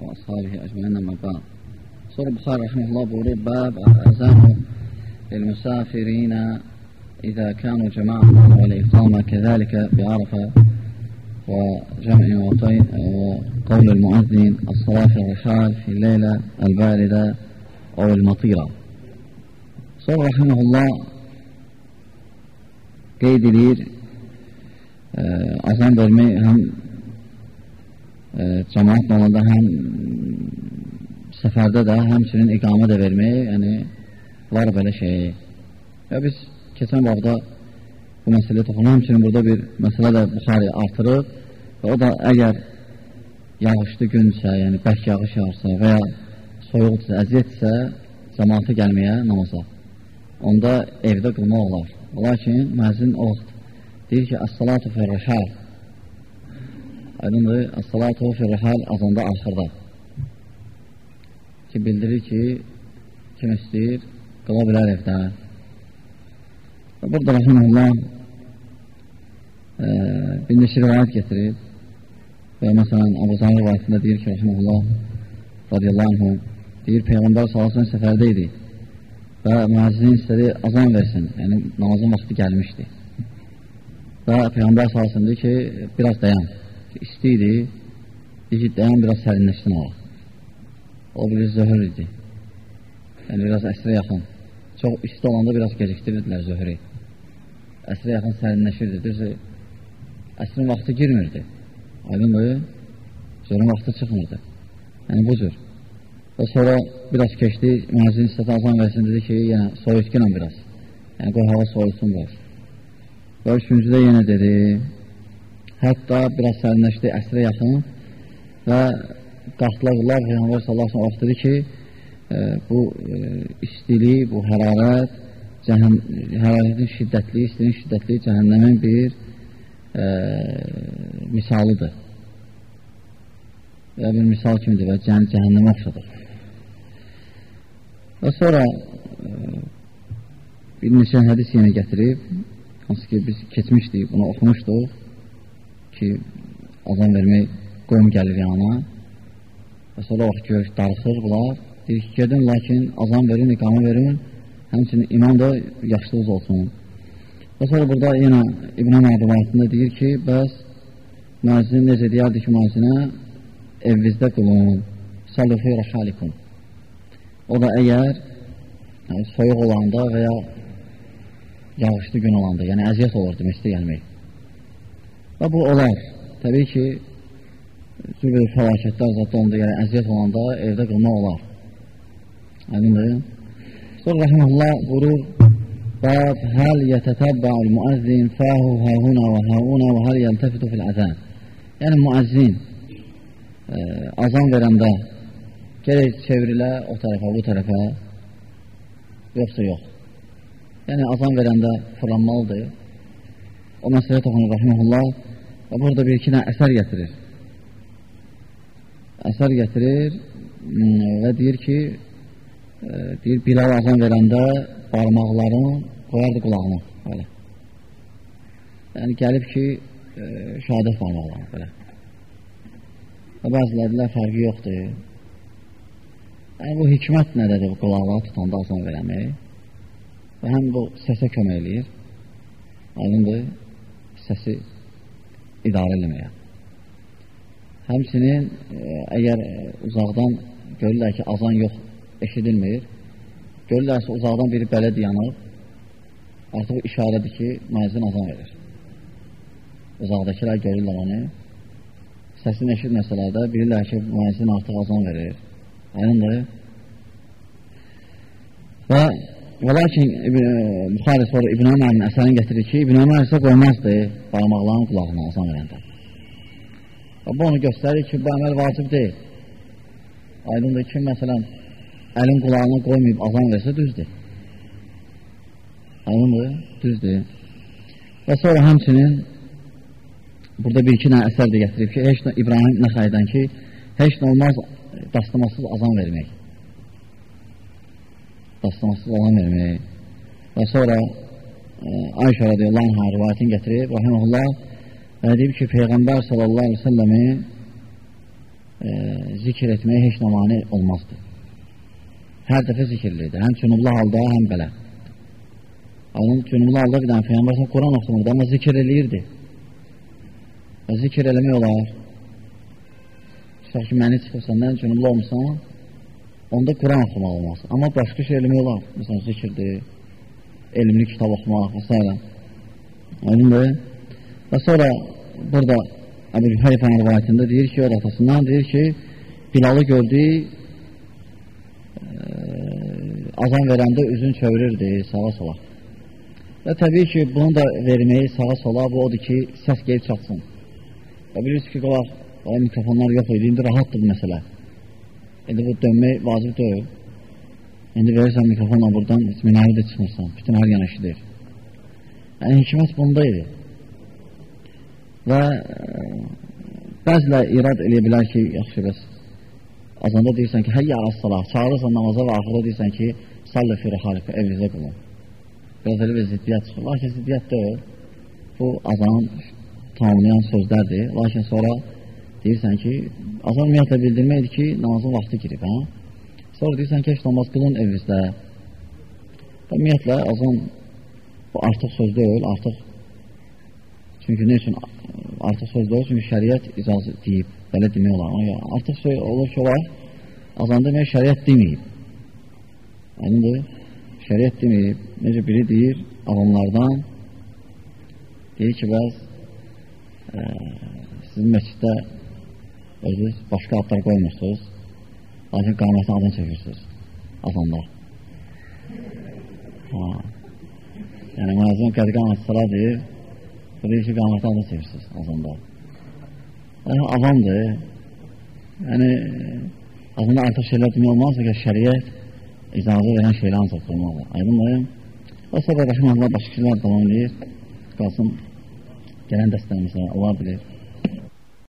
وأصحابه أجمعين أما بعد. سورة البخاري رحمه الله بورور باب أذان للمسافرين إذا كانوا جماعة والإقامة كذلك بعرفة وجمع وقول المؤذن الصلاة في الرحال في الليلة الباردة أو المطيرة. Sonra rahiməhullah qeyd edir e, azan vermək cəmaat olanda həm səfərdə də həmçinin iqamə də vermək yəni var belə şey. Və biz keçən vaxtda bu məsələ toxunur həmçinin burada bir məsələ də Buxari artırıb və o da əgər yağışlı günsə, yəni bərk yağış yağırsa və ya soyuqdursa, əziyyətsə cəmaatı gəlməyə namaza onda evdə qılmaq olar. Lakin müəzzin o vaxt deyir ki, Əs-salatu fərrəhəl aydındır, Əs-salatu fərrəhəl azanda axırda ki, bildirir ki, kim istəyir, qıla bilər evdə. Və burada rəhməlullah e, bir neçə rivayət getirir və məsələn, Abu Zahir rivayətində deyir ki, rəhməlullah radiyallahu anh, deyir, Peyğəmbər salasının səfərdə idi və müəzzin istədi azan versin, yəni namazın vaxtı gəlmişdi. Və Peyğəmbər salsın deyir ki, biraz dayan, ki, isti idi, deyir ki, dayan, biraz sərinləşsin olar. O bir zöhür idi, yəni biraz əsrə yaxın. Çox isti olanda biraz gecikdirirdilər zöhürü. Əsrə yaxın sərinləşirdi, düzü, əsrin vaxtı girmirdi, aydındır, zöhrün vaxtı çıxmırdı. Yəni bu cür. Və sonra biraz keçdi, müəzzin istədi azan versin, dedi ki, yəni soyutqinən biraz. Yəni qoy hava soyutsun biraz. Və üçüncüdə yenə dedi, hətta biraz sərinləşdi əsrə yaxın və qalxdılar, Peyğəmbər sallallahu aleyhi dedi ki, e, bu e, istilik, bu hərarət, cəhən, hərarətin şiddətli, istiliyin şiddətli cəhənnəmin bir e, misalıdır. Və bir misal kimidir və cəhən, cəhənnəmə oxşadır. Və sonra e, bir neçə hədis yenə gətirib, hansı ki biz keçmişdik, bunu oxumuşduq ki, azam vermək qoyum gəlir yanına və sonra vaxt görür, darıxır bunlar, deyir ki, gedin, lakin azam verin, iqamı verin, həmçinin imam da yaşlığız olsun. Və sonra burada yenə İbn Əmər rivayətində deyir ki, bəs müəzzin necə deyərdi ki, müəzzinə evinizdə qulun, salıfı rəxalikum. O da əgər yəni, soyuq olanda və ya yağışlı gün olanda, yəni əziyyət olur deməkdə gəlmək. Və bu olar. Təbii ki, cübür fəlakətlər zətdə olanda, yəni əziyyət olanda evdə qılmaq olar. Aydındır. Sonra rəhməllah vurur, Bab həl yətətəbba'ul müəzzin fəhu həhuna və həhuna və həl yəltəfitu fil əzən. Yəni müəzzin e, azan verəndə Gerək çevrilə o tərəfə, bu tərəfə, yoxsa yox. Yəni, azan verəndə fırlanmalıdır. O məsələ toxunur, rəhməhullah, və burada bir iki əsər gətirir. Əsər gətirir hmm, və deyir ki, e, deyir, Bilal azan verəndə barmaqlarını qoyardı qulağına, belə. Yəni, gəlib ki, e, şəhadət barmaqlarını, belə. Və bəzilərlə fərqi yoxdur. Yəni, bu hikmət nədədir qulaqları tutanda asan verəmək və həm bu səsə kömək eləyir, aydındır, səsi idarə eləməyə. Həmsinin, e, əgər uzaqdan görürlər ki, azan yox, eşidilmir, görürlərsə uzaqdan biri belə dayanıb, artıq işarədir ki, müəzzin azan verir. Uzaqdakılar görürlər onu, səsini eşitməsələr də bilirlər ki, müəzzin artıq azan verir. Aydındır. Və və lakin Buxarə sonra İbn Ömərin əsərini gətirir ki, İbn Ömər isə qoymazdı barmaqlarının qulağına azan verəndə. Və bu onu göstərir ki, bu əməl vacib deyil. Aydındır ki, məsələn, əlin qulağına qoymayıb azan versə düzdür. Aydındır, düzdür. Və sonra həmçinin burada bir iki dənə əsər də gətirib ki, heç İbrahim Nəxaydən ki, heç nə olmaz dastamasız azan vermək. Dastamasız azan vermək. Və sonra e, Ayşə radiyallahu anh rivayətini gətirib, rahiməhullah, və deyib ki, Peyğəmbər sallallahu aleyhi ve səlləmi e, zikr etməyə heç nə mani olmazdı. Hər dəfə zikirliydi, həm cünublu halda, həm belə. Onun cünublu halda bir dənə Peyyambər Quran oxumurdu, amma zikr eləyirdi. Və zikr eləmək olar. Tutaq ki, məni çıxır səndən cünublu olmuşsan, onda Quran oxumaq olmaz. Amma başqa şey eləmək olar. Məsələn, zikirdir, elmli kitab oxumaq və s. Aydındır. Və sonra burada Əbu Heyfənin rivayətində deyir ki, o atasından deyir ki, Bilalı gördü, azan verəndə üzün çevirirdi sağa sola. Və təbii ki, bunu da verməyi sağa sola bu odur ki, səs gelib çatsın. Və bilirsiniz ki, qolaq, o mikrofonlar yox idi, indi rahatdır bu məsələ. İndi bu dönmək vacib deyil. İndi verirsən mikrofonla buradan, heç minəri də çıxmırsan, bütün hər yana işidir. Yəni, hikmət bunda idi. Və e, bəzilər irad eləyə bilər ki, yaxşı bəs, azanda deyirsən ki, həyyə aras salah, çağırırsan namaza və axırda deyirsən ki, sallə firə xalikə evinizə qılın. Biraz elə bir ziddiyyət çıxır. Lakin ziddiyyət deyil. Bu azanın tamamlayan sözlərdir. Lakin sonra deyirsən ki, azan ümumiyyətlə bildirməkdir ki, namazın vaxtı girib. Hə? Sonra deyirsən ki, namaz qılın evinizdə. Ümumiyyətlə azan bu artıq söz deyil, artıq çünki ne üçün artıq söz deyil, çünki şəriət icazı deyib, belə demək olar. Yəni, artıq söz olur ki, olar, azan demək şəriət deməyib. Aydındır. Şəriət deməyib. Necə biri deyir, avamlardan deyir ki, bəz e, sizin məsciddə özünüz başqa adlar qoymursunuz, lakin qamətin adını çəkirsiniz azanda. Ha. Yəni, müəzzin qədi qaməti sıra deyir, bu deyir ki, qamətin adını çəkirsiniz azanda. Yəni, avamdır. Yəni, azında artıq şeylər demək olmaz ki, şəriət icazə verən şeylə ancaq qılmalı. Aydınlayım. O səbəb rəhməllah başqa şeylər davam edir. Qalsın gələn dəstəmizə ola bilir.